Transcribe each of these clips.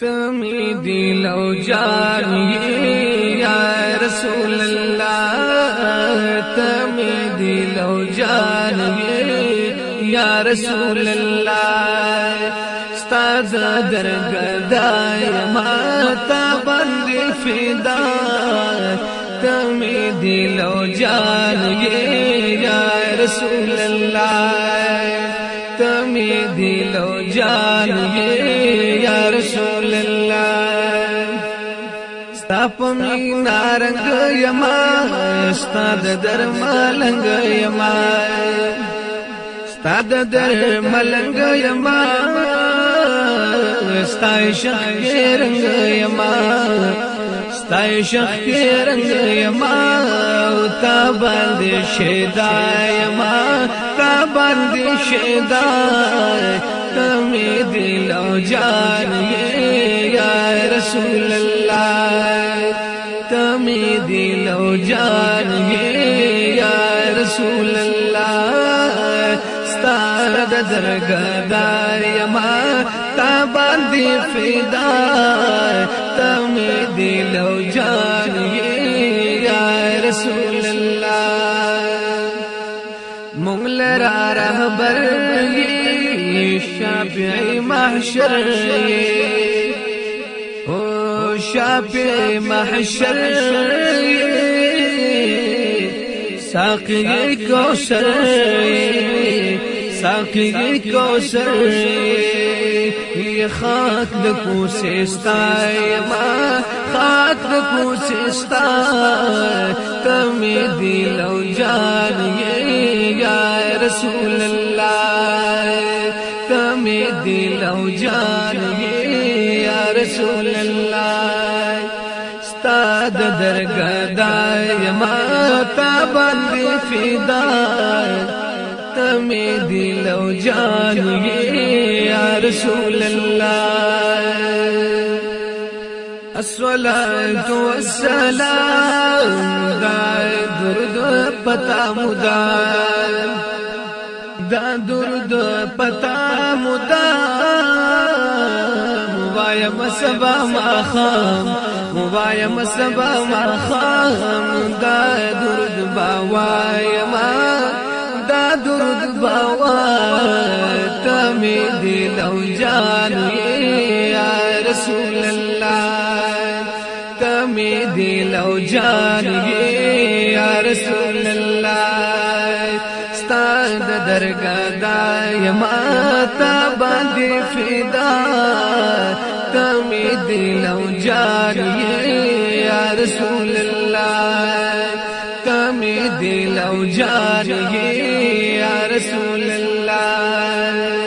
تمی دل أو جان یا رسول الله تمی دل أو جان یا رسول الله استاد درګدای ما تا باندې فدا۔ تمی دل أو جان یا رسول الله تمی دل أو جان یا رسول تا پمین نارنگ یما استاد در ملنگ یما استاد در ملنگ یما استای شخیر یما ستا شخیرنګ یما او تا باندې شیدا یما تا باندې شیدا تمې دل او جان یا رسول الله تمې دل او جان یا رسول الله ستاد درګدار یما تا باندې فدا تمې دل أو جان یا رسول الله. مونږ لرا رهبر شافعي محشر أو شافعي محشر ساقي ساقی کو سر یہ خاک دکو سے ما خاک دکو سے ستا دل و جان یا رسول اللہ تم دل و جان یا رسول اللہ استاد درگدائے ما تا بند فدائے تمی دل أو جان یا رسول الله. الصلاة والسلام دا درد پتا مدام. دا درد پتا مدام. مبایم سبا ما خام. مبایم سبا ما خام. دا درد باوایم دا درد باوا تمی دل أو جان یا رسول الله تمی دل أو جان یا رسول الله ستاد درګدا یما تا باندې فدا تمی دل أو جان یا رسول الله تمی دل أو جان یا رسول الله.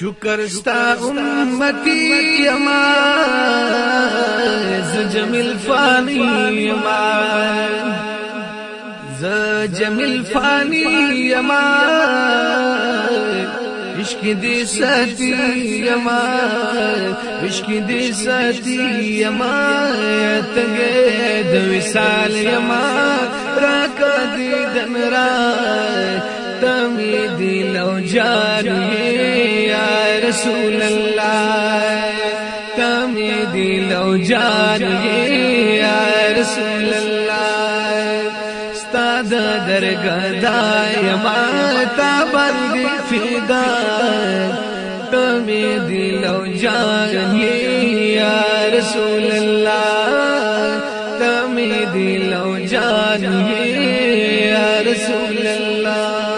شکر ستا امتی یما ز جمیل فانی یما ز جمیل یما عشق دې ساتي یما عشق دې ساتي یما تګه د وصال یما راکا دی دم را. تم دی لو جاری یا رسول الله تم دی لو جاری یا رسول الله استاد درګدا یما تا باندې فدا. تم دی لو جاری میں دل جان یا رسول اللہ